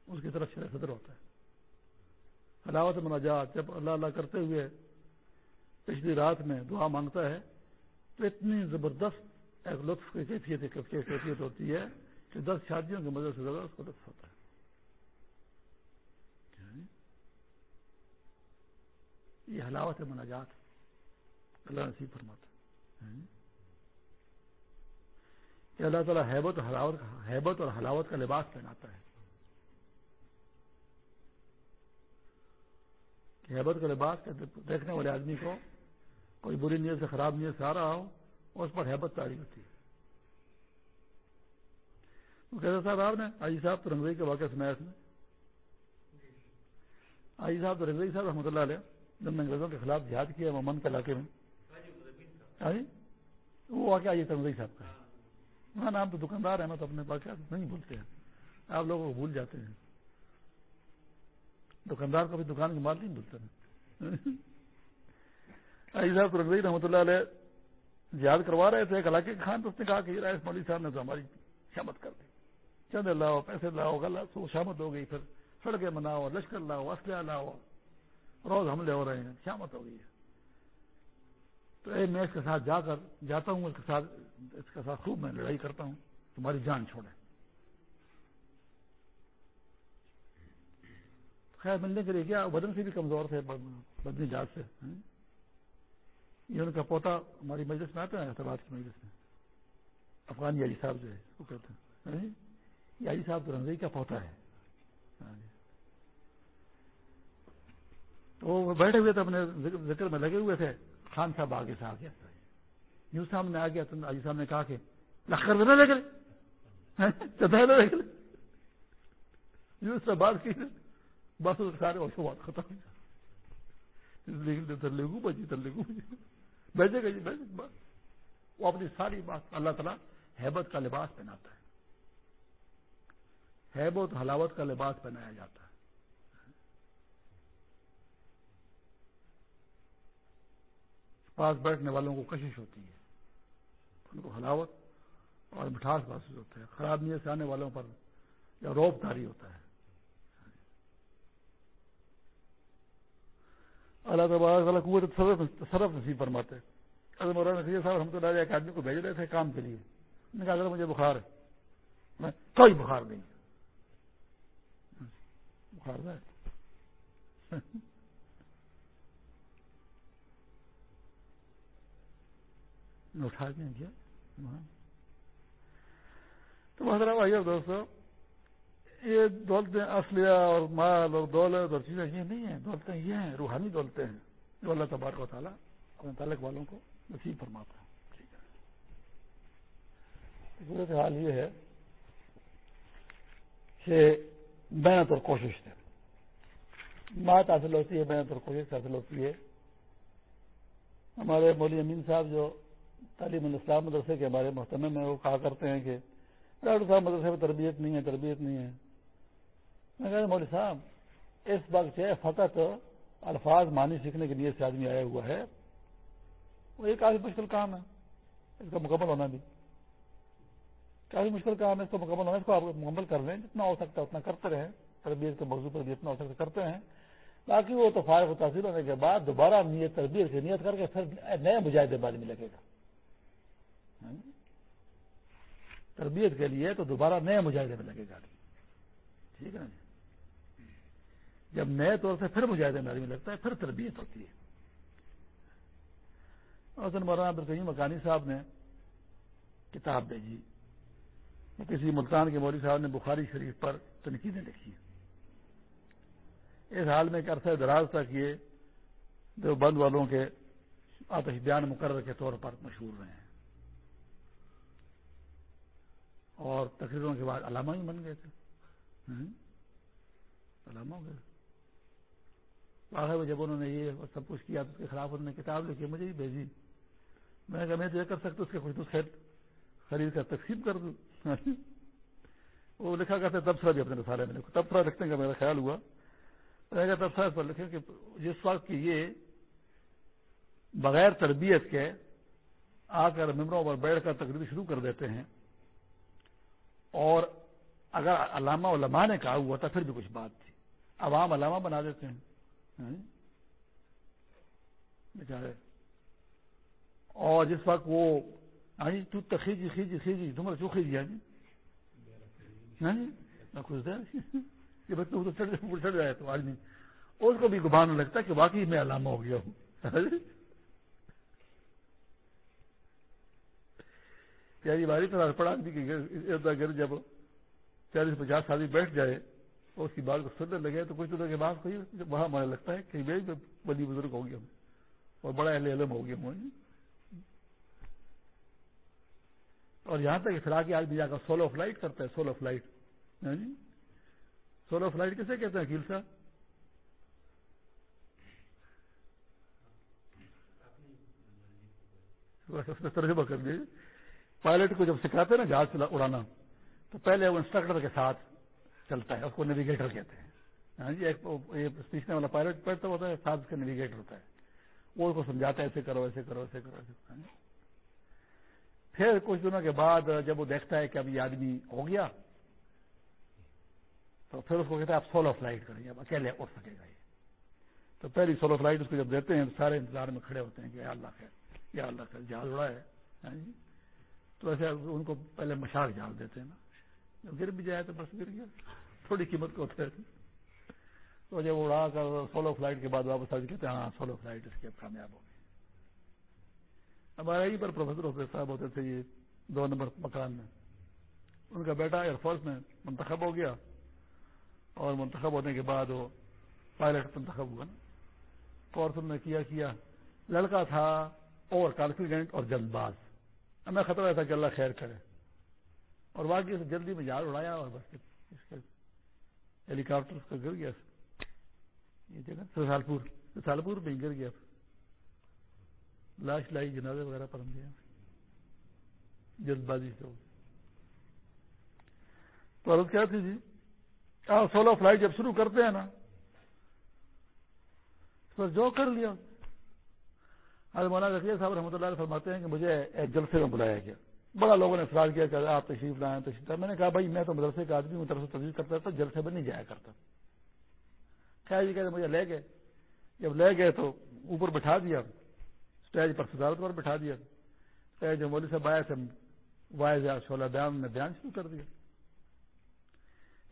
اس کی طرف شرح صدر ہوتا ہے۔ حلاوت مناجات، جب اللہ اللہ کرتے ہوئے پچھلی رات میں دعا مانگتا ہے، تو اتنی زبردست ایک لطف کی کیفیت کیفیت ہوتی ہے کہ دس شادیوں کی مدد سے زیادہ اس کو لطف ہوتا ہے۔ یعنی یہ حلاوت مناجات۔ اللہ نصیب فرماتا ہے۔ یعنی کہ اللہ تعالیٰ حیبت اور حلاوت حیبت اور حلاوت کا لباس پہناتا ہے۔ کہ حیبت کا لباس دیکھنے والے آدمی کو کوئی بری نیت سے خراب نیت سے آ رہا ہو، اس پر حیبت تاری ہوتی ہے۔ صاحب، آپ نے آئی صاحب تو رنگوئی کے واقعہ سنایا اس میں آئی صاحب تو رنگوئی صاحب رحمۃ اللہ علیہ، جب نے انگریزوں کے خلاف جہاد کیا ممن کے علاقے میں۔ وہ واقعہ آئی تنگئی صاحب کا۔ ہاں نام تو دکاندار ہے نا تو اپنے واقعات نہیں بھولتے ہیں۔ آپ لوگوں کو بھول جاتے ہیں۔ دکاندار کو بھی دکان کے مال نہیں بھولتے صاحب رضوی رحمۃ اللہ علیہ یاد کروا رہے تھے، ایک علاقے خان تو اس نے کہا کہ رائے مولوی صاحب نے تو ہماری شامت کر دی۔ چند لاؤ، پیسے لاؤ، غلط شامت ہو گئی پھر۔ سڑکیں بناؤ، لشکر لاؤ، اسلحہ لاؤ۔ روز حملے ہو رہے ہیں، شامت ہو گئی ہے۔ تو اے میں اس کے ساتھ جا کر، جاتا ہوں، اس کے ساتھ، اس کے ساتھ خوب میں لڑائی کرتا ہوں۔ تمہاری جان چھوڑے خیر، ملنے کے لیے کیا؟ بدن سے بھی کمزور تھے بدنی جات سے ہاں۔ یہ ان کا پوتا ہماری مجلس میں آتا ہے احتباد کی مجلس میں۔ افغان یاری صاحب جو ہے، وہ کہتے ہیں ہاں۔ یاری صاحب تو کا پوتا ہے۔ تو وہ بیٹھے ہوئے تھے اپنے ذکر میں لگے ہوئے تھے۔ خان صاحب آگے سے آ گیا یوں سامنے آ گیا تو آجی صاحب نے کہا کہ لخر نہ لے لے یوں سے بات کی بس سارے اور بات ختم۔ لیکن بچی تلگو بیٹھے گا جی بیٹھے وہ اپنی ساری بات اللہ تعالیٰ حیبت کا لباس پہناتا ہے۔ حیبت حلاوت کا لباس پہنایا جاتا ہے۔ پاس بیٹھنے والوں کو کشش ہوتی ہے۔ ان کو حلاوت اور مٹھاس محسوس ہوتا ہے۔ خراب نیت سے آنے والوں پر یا روپ داری ہوتا ہے۔ اللہ تبارک قوت تصرف نصیب فرماتے اگر مولانا نصیر صاحب ہم تو ڈالے ایک آدمی کو بھیج رہے تھے کام کے لیے۔ نے کہا اگر مجھے بخار ہے۔ میں کوئی بخار نہیں بخار ہے۔ اٹھا دیں کیا؟ تو مسئلہ بھائی دوستو، یہ دولتیں اصلیہ اور مال اور دولت اور چیزیں یہ نہیں ہیں۔ دولتیں یہ ہیں، روحانی دولتیں ہیں۔ جو اللہ تبارک و تعالیٰ اپنے تعلق والوں کو نصیب فرماتا ہے۔ ٹھیک ہے۔ صورت حال یہ ہے کہ محنت اور کوشش سے بات حاصل ہوتی ہے محنت اور کوشش حاصل ہوتی ہے۔ ہمارے مولوی امین صاحب جو تعلیم الاسلام مدرسے کے ہمارے محتمے میں وہ کہا کرتے ہیں کہ ڈاکٹر صاحب مدرسے میں تربیت نہیں ہے، تربیت نہیں ہے۔ میں کہا مولوی صاحب، اس وقت فقط الفاظ معنی سیکھنے کے لیے سے آدمی آیا ہوا ہے۔ وہ ایک کافی مشکل کام ہے، اس کا مکمل ہونا بھی۔ کافی مشکل کام ہے، اس کو مکمل ہونا اس کو آپ مکمل کر لیں، جتنا ہو سکتا ہے اتنا کرتے رہیں، تربیت کے موضوع پر بھی اتنا ہو سکتا کرتے ہیں باقی وہ تو فارغ و تاثیر ہونے کے بعد دوبارہ نیت تربیت سے نیت کر کے پھر نئے مجاہدے بعد میں لگے گا۔ ہاں؟ تربیت کے لیے تو دوبارہ نئے مجاہدے میں لگے گا ٹھیک ہے نا جی؟ جب نئے طور سے پھر مجاہدے میں آدمی لگتا ہے، پھر تربیت ہوتی ہے۔ اور مولانا عبدالکیم مکانی صاحب نے کتاب بھیجی کسی ملتان کے مولوی صاحب نے بخاری شریف پر تنقیدیں لکھی اس حال میں ایک عرصہ دراز تک یہ جو بند والوں کے آتش بیان مقرر کے طور پر مشہور رہے ہیں۔ اور تقریروں کے بعد علامہ ہی بن گئے تھے۔ علامہ ہو گئے۔ آخر جب انہوں نے یہ سب کچھ کیا تو اس کے خلاف انہوں نے کتاب لکھی، مجھے ہی بھیجی۔ میں نے کہا، میں تو یہ کر سکتا اس کے کچھ خرید کر تقسیم کر دوں۔ وہ لکھا کرتے تبصرہ بھی اپنے رسالے میں تبصرہ لکھنے کا میرا خیال ہوا۔ تبصرہ پر لکھیں کہ جس وقت کی یہ بغیر تربیت کے آ کر ممبروں پر بیٹھ کر تقریر شروع کر دیتے ہیں اور اگر علامہ علماء نے کہا ہوا تھا، پھر بھی کچھ بات تھی۔ عوام علامہ بنا دیتے ہیں۔ ہاں؟ بیچارے اور جس وقت وہ ہاں جی تو تخیجی خیجی خیجی تمہارا چو خیجی ہاں جی ہاں جی خوش دے کہ بچوں چڑھ جائے تو آدمی اس کو بھی گبان لگتا کہ واقعی میں علامہ ہو گیا ہوں یعنی باری طرح پڑا آدمی کہ گر جب چالیس پچاس آدمی بیٹھ جائے اور اس کی بات کو سننے لگے تو کچھ دنوں کے بعد وہاں مجھے لگتا ہے کہ میں بڑی بزرگ ہو گیا ہوں اور بڑا اہل علم ہو گیا ہوں اور یہاں تک پھر آگے آدمی جا کر سولو فلائٹ کرتا ہے سولو فلائٹ سولو فلائٹ کیسے کہتے ہیں اکیل صاحب؟ ترجمہ کر لیجیے پائلٹ کو جب سکھاتے ہیں نا جہاز اڑانا، تو پہلے وہ انسٹرکٹر کے ساتھ چلتا ہے، اس کو نیویگیٹر کہتے ہیں۔ ہاں جی ایک سیکھنے والا پائلٹ پڑھتا ہوتا ہے، ساتھ اس کا نیویگیٹر ہوتا ہے۔ وہ اس کو سمجھاتا ہے، ایسے کرو ایسے کرو ایسے کرو ایسے کرو۔ ہاں جی؟ پھر کچھ دنوں کے بعد جب وہ دیکھتا ہے کہ اب یہ آدمی ہو گیا، تو پھر اس کو کہتا ہے آپ سولو فلائٹ کریں اب اکیلے اٹھ سکے گا یہ۔ تو پہلی سولو فلائٹ اس کو جب دیتے ہیں، سارے انتظار میں کھڑے ہوتے ہیں کہ یا اللہ خیر، یا اللہ خیر جہاز اڑا ہے ہاں جی۔ تو ایسے ان کو پہلے مشاق جال دیتے ہیں نا۔ جب گر بھی جائے تو بس گر گیا۔ تھوڑی قیمت کو ہوتا ہے۔ تو جب اڑا کر سولو فلائٹ کے بعد واپس آ کہتے ہیں ہاں سولو فلائٹ اس کی اب کامیاب ہو گئی ہمارے یہیں پر پروفیسر ہوتے صاحب ہوتے تھے یہ دو نمبر مکان میں۔ ان کا بیٹا ایئر فورس میں منتخب ہو گیا اور منتخب ہونے کے بعد وہ پائلٹ منتخب ہوا۔ نا کورس نے کیا کیا۔ لڑکا تھا اوور کانفیڈنٹ اور جلد باز۔ ہمیں خطرہ تھا کہ اللہ خیر کرے۔ اور واقعی سے جلدی میں جال اڑایا اور بس اس کے ہیلی کاپٹر اس کا گر گیا۔ یہ جگہ سسالپور سسالپور میں گر گیا۔ لاش لائی جنازے وغیرہ پر ہم گیا جلد بازی سے تو عرض کیا تھی جی ہاں سولو فلائٹ جب شروع کرتے ہیں نا تو جو کر لیا۔ آج مولانا رفیع صاحب رحمۃ اللہ فرماتے ہیں کہ مجھے ایک جلسے میں بلایا گیا۔ بڑا لوگوں نے سوال کیا کہ آپ تشریف لائیں تشریف لائیں۔ میں نے کہا، بھائی، میں تو مدرسے کا آدمی ہوں طرف سے تجویز کرتا تھا، جلسے میں نہیں جایا کرتا۔ خیر جی کہتے مجھے لے گئے۔ جب لے گئے تو اوپر بٹھا دیا۔ اسٹیج پر صدارت پر بٹھا دیا۔ اسٹیج جو مولوی صاحب آئے تھے بیان نے بیان شروع کر دیا۔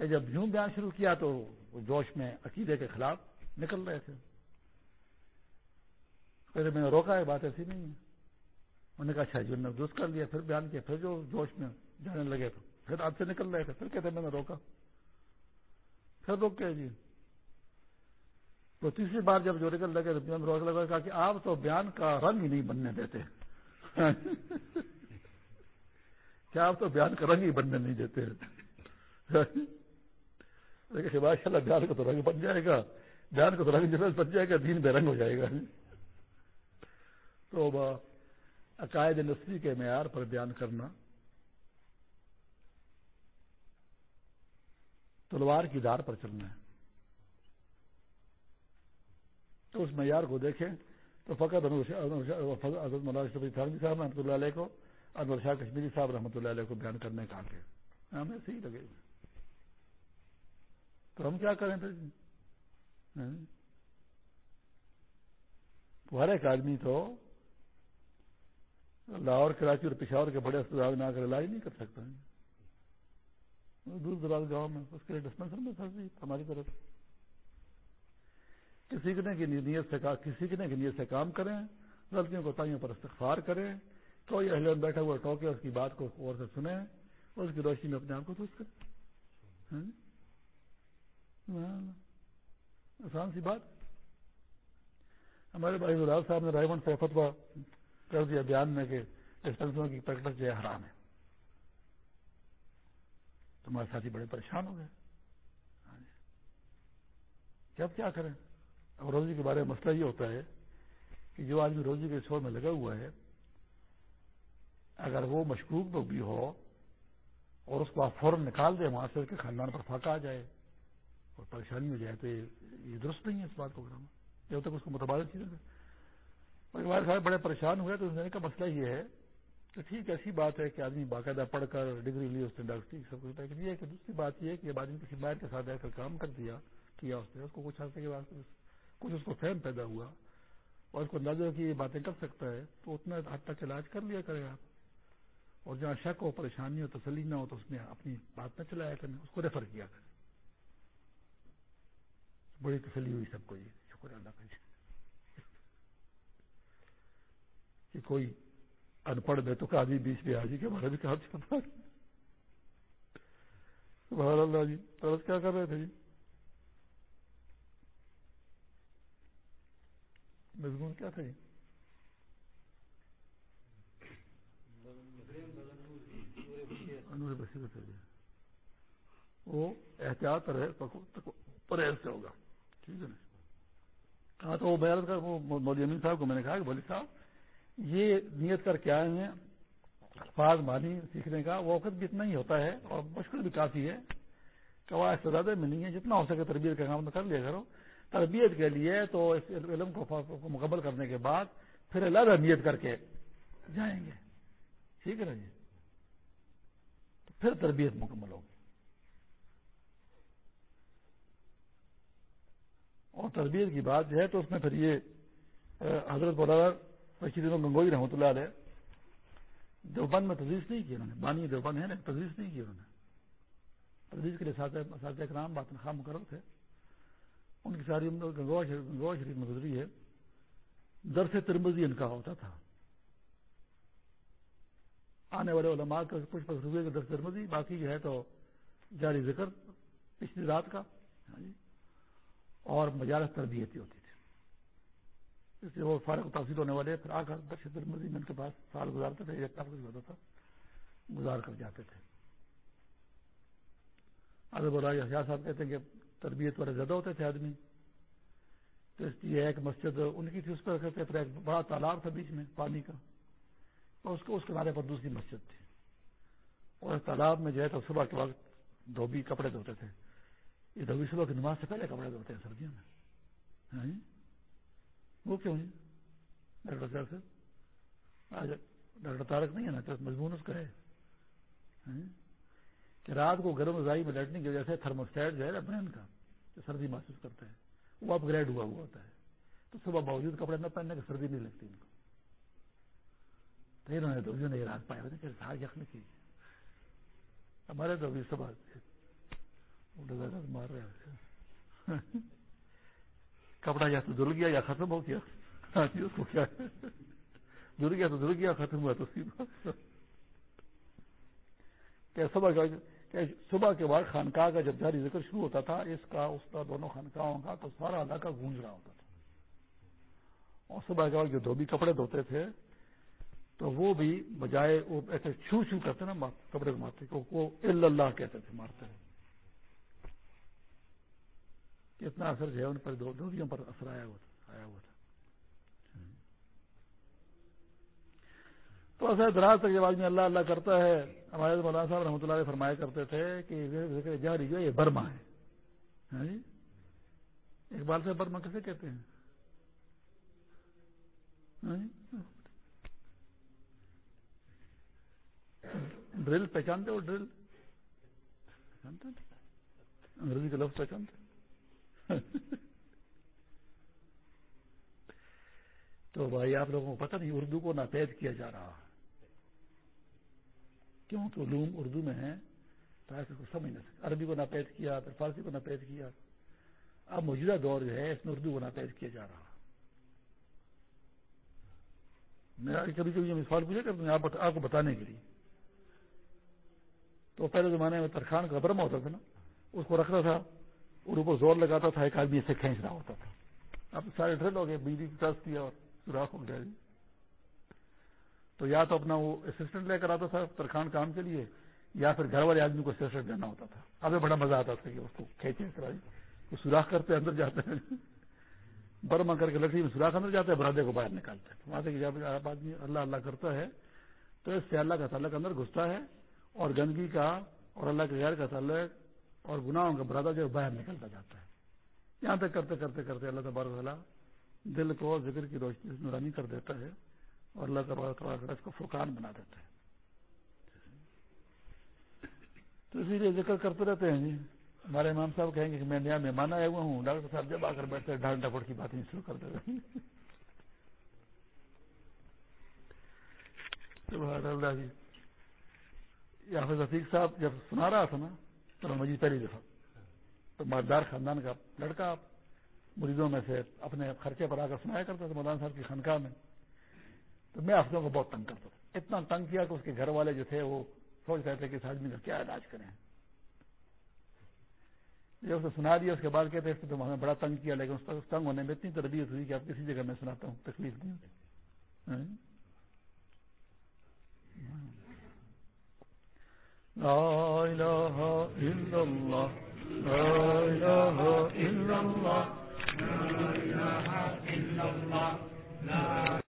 جب یوں بیان شروع کیا تو جوش میں عقیدے کے خلاف نکل رہے تھے۔ پھر میں نے روکا ہے بات ایسی نہیں ہے۔ انہوں نے کہا اچھا جی، جو نے درست کر لیا پھر بیان کیا، پھر جو جوش میں جانے لگے تو۔ پھر آپ سے نکل رہے تھے، پھر کہتے میں نے روکا۔ پھر روک کے جی۔ تو تیسری بار جب جو نکل لگے روک لگا، کہا کہ آپ تو بیان کا رنگ ہی نہیں بننے دیتے۔ کیا آپ تو بیان کا رنگ ہی بننے نہیں دیتے۔ لیکن ماشاء اللہ بیان کا تو رنگ بن جائے گا۔ بیان کا تو رنگ جب بن جائے گا، دین بے رنگ ہو جائے گا۔ تو عقائد نسلی کے معیار پر بیان کرنا۔ تلوار کی دار پر چلنا۔ ہے تو اس معیار کو دیکھیں تو فقط حضرت مولانا تھانوی صاحب، رحمۃ اللہ علیہ کو انور شاہ کشمیری صاحب، رحمۃ اللہ علیہ کو بیان کرنے کا آگے ہمیں صحیح لگے تو ہم کیا کریں پھر؟ ہاں؟ ہر ایک آدمی تو لاہور، کراچی اور پشاور کے بڑے اسپتال میں آ کر علاج نہیں کر سکتا۔ دور دراز گاؤں میں، اس کے لیے ڈسپینسر میں پھنس گئی ہماری طرف۔ کسی نے کی نیت سے کسی کی نیت سے کام کریں، غلطیوں کو تائیوں پر استغفار کریں، کوئی اہل بیٹھا ہوا ٹوکے، اس کی بات کو غور سے سنیں، اور اس کی روشنی میں اپنے آپ کو درست کریں۔ ہاں جی؟ آسان سی بات۔ ہمارے بھائی گلاب صاحب نے رائے سے فتوا کر دیا بیان میں کہ ڈسپینسروں کی پریکٹس جو ہے حرام ہے۔ تمہارے ساتھی بڑے پریشان ہو گئے۔ ہاں جی؟ اب کیا کریں؟ اب روزی کے بارے میں مسئلہ یہ ہوتا ہے کہ جو آدمی روزی کے شور میں لگا ہوا ہے، اگر وہ مشکوک بھی ہو اور اس کو آپ فوراً نکال دیں وہاں سے اس کے خاندان پر پھاقا آ جائے اور پریشانی ہو جائے تو یہ درست نہیں ہے اس بات کو کرانا جب تک اس کو متبادل چیزیں ہمارے صاحب بڑے پریشان ہوئے تو کا مسئلہ یہ ہے کہ ٹھیک ایسی بات ہے کہ آدمی باقاعدہ پڑھ کر ڈگری لی، اس نے ڈاکٹری سب کچھ۔ لیکن یہ کہ دوسری بات یہ ہے کہ جب آدمی کسی باہر کے ساتھ رہ کر کام کر دیا، کیا اس نے، اس کو کچھ عرصے کے بعد کچھ اس کو فہم پیدا ہوا اور اس کو اندازہ کہ یہ باتیں کر سکتا ہے، تو اتنا حد تک علاج کر لیا کرے آپ۔ اور جہاں شک ہو، پریشانی ہو، تسلی نہ ہو، تو اس نے اپنی بات نہ چلایا کریں اس کو ریفر کیا کرے۔ بڑی تسلی ہوئی سب کو یہ۔ شکر اللہ کا جی۔ کہ کوئی ان پڑھ میں تو آدمی بیچ میں آجی کے بارے میں کہا چلتا سبحان اللہ جی۔ طرف کیا کر رہے تھے جی؟ مضمون کیا تھا جی؟ وہ احتیاط پرہیز سے ہوگا۔ ٹھیک ہے نا؟ کہا تو وہ بیان کر مودی امین صاحب کو میں نے کہا کہ بولی صاحب یہ نیت کر کے آئے ہیں الفاظ مانی سیکھنے کا۔ وہ وقت بھی اتنا ہی ہوتا ہے اور مشکل بھی کافی ہے۔ کہ وہ زیادہ میں نہیں ہے جتنا ہو سکے تربیت کا کام کر لیا کرو۔ تربیت کے لیے تو اس علم کو مکمل کرنے کے بعد پھر الگ نیت کر کے جائیں گے۔ ٹھیک ہے نا جی؟ تو پھر تربیت مکمل ہوگی۔ اور تربیت کی بات جو ہے تو اس میں پھر یہ حضرت بولا پچھلے دنوں گنگوئی رحمۃ اللہ علیہ دیوبند میں تجویز نہیں کی انہوں نے، بانی دیوبند ہے نا، تجویز نہیں کی انہوں نے۔ تجویز کے لیے ساتھ اکرام بات خواہ مقرر تھے۔ ان کی ساری عمر گنگوا شریف میں گزری ہے۔ در سے ترمزی ان کا ہوتا تھا۔ آنے والے علماء کا کچھ ہوئے در ترمزی باقی جو ہے تو جاری ذکر پچھلی رات کا۔ ہاں جی۔ اور مجالس تربیتی ہوتی تھی۔ اس لیے وہ فارغ تحصیل ہونے والے پھر آ کر برشد المزین ان کے پاس سال گزارتے تھے، ایک کچھ ہوتا تھا۔ گزار کر جاتے تھے۔ ادب اللہ صاحب کہتے ہیں کہ تربیت والے زیادہ ہوتے تھے آدمی۔ تو اس لیے ایک مسجد ان کی تھی، اس پر کہتے پھر ایک بڑا تالاب تھا بیچ میں پانی کا۔ اور اس کو، اس کنارے پر دوسری مسجد تھی۔ اور اس تالاب میں جو ہے تو صبح کے وقت دھوبی کپڑے دھوتے تھے۔ یہ دھوبی صبح کی نماز سے پہلے کپڑے دھوتے ہیں سردیوں میں۔ ہاں جی؟ وہ کیوں ہے ڈاکٹر صاحب سے؟ آج ڈاکٹر تارک نہیں ہے نا؟ مضمون اس کا ہے۔ ہاں جی؟ کہ رات کو گرم رضائی میں لیٹنے کی وجہ سے تھرموسٹیٹ جو ہے نا برین کا، جو سردی محسوس کرتے ہیں، وہ اپ گریڈ ہوا ہوا ہوتا ہے۔ تو صبح باوجود کپڑے نہ پہننے کی سردی نہیں لگتی ان کو۔ تو انہوں نے تو نے رات پایا کہ سار یخ نہیں کی ہمارے تو ابھی صبح مار رہے ہیں۔ کپڑا یا تو دھل گیا یا ختم ہو گیا۔ ہاں جی، اس کو کیا دھل گیا تو دھل گیا، ختم ہوا تو اس کی بات۔ کہ صبح کہ صبح کے بعد خانقاہ کا جب جاری ذکر شروع ہوتا تھا، اس کا اس کا دونوں خانقاہوں کا تو سارا علاقہ گونج رہا ہوتا تھا۔ اور صبح کے بعد جو دھوبی کپڑے دھوتے تھے، تو وہ بھی بجائے وہ ایسے چھو چھو کرتے نا کپڑے کو مارتے وہ اللہ کہتے تھے، مارتے کتنا اثر جو ہے ان پر دھوبیوں پر اثر آیا ہوا تھا، آیا ہوا تھا۔ تو ایسا دراز تک جب آدمی اللہ اللہ کرتا ہے، ہمارے مولانا صاحب رحمۃ اللہ علیہ فرمایا کرتے تھے کہ ذکر جاری جو یہ برما ہے۔ ہاں جی؟ اقبال سے برما کیسے کہتے ہیں؟ ہاں جی؟ ڈرل پہچانتے ہو ڈرل؟ انگریزی کے لفظ پہچانتے تو بھائی، آپ لوگوں کو پتہ نہیں اردو کو ناپید کیا جا رہا۔ کیوں تو علوم اردو میں ہے تاکہ کو سمجھ نہ سکے۔ عربی کو ناپید کیا، پھر فارسی کو ناپید کیا۔ اب موجودہ دور جو ہے، اس میں اردو کو ناپید کیا جا رہا میں کبھی کبھی ہم سوال پوچھا کرتے ہیں آپ کو بتانے کے لیے۔ تو پہلے زمانے میں ترخان کا برما ہوتا تھا نا، اس کو رکھتا تھا، اور اوپر زور لگاتا تھا، ایک آدمی اسے کھینچ رہا ہوتا تھا۔ اب سارے ڈرل ہو گئے بجلی ٹرس کیا اور سوراخ ہو گیا۔ تو یا تو اپنا وہ اسسٹنٹ لے کر آتا تھا ترخان کام کے لیے، یا پھر گھر والے آدمی کو اسسٹنٹ دینا ہوتا تھا۔ ابھی بڑا مزہ آتا تھا کہ اس کو کھینچے کرائی وہ سوراخ کرتے اندر جاتے ہیں۔ برما کر کے لکڑی میں سوراخ اندر جاتے ہیں، برادے کو باہر نکالتے ہیں۔ وہاں سے جب آدمی اللہ اللہ کرتا ہے، تو اس سے اللہ کا تعلق اندر گھستا ہے اور گندگی کا اور اللہ کے غیر کا تعلق اور گناہوں کا برادر جو باہر نکلتا جاتا ہے۔ یہاں تک کرتے کرتے کرتے اللہ تبارک دل کو ذکر کی روشنی نورانی کر دیتا ہے۔ اور اللہ تبارک اس کو فوکان بنا دیتا ہے تو اسی لیے ذکر کرتے رہتے ہیں جی۔ ہمارے امام صاحب کہیں گے کہ میں نیا مہمان آیا ہوا ہوں۔ ڈاکٹر صاحب جب آ کر بیٹھتے ڈھانڈ ڈپٹ کی باتیں شروع کر دیتے اللہ جی حافظ رفیق صاحب جب سنا رہا تھا نا، تو مجھے پہلی دفعہ۔ تو مالدار خاندان کا لڑکا، مریضوں میں سے اپنے خرچے پر آ کر سنایا کرتا تھا مولانا صاحب کی خانقاہ میں۔ تو میں افسروں کو بہت تنگ کرتا تھا۔ اتنا تنگ کیا کہ اس کے گھر والے جو تھے وہ سوچ رہے تھے کہ اس آدمی کا کیا علاج کریں۔ جب اسے سنا دیا، اس کے بعد کہتے ہیں تو ہمیں بڑا تنگ کیا، لیکن اس پر تنگ ہونے میں اتنی تربیت ہوئی کہ آپ کسی جگہ میں سناتا ہوں، تکلیف نہیں ہوتی۔ ہاں۔ لا إله إلا الله لا إله إلا الله لا إله إلا الله لا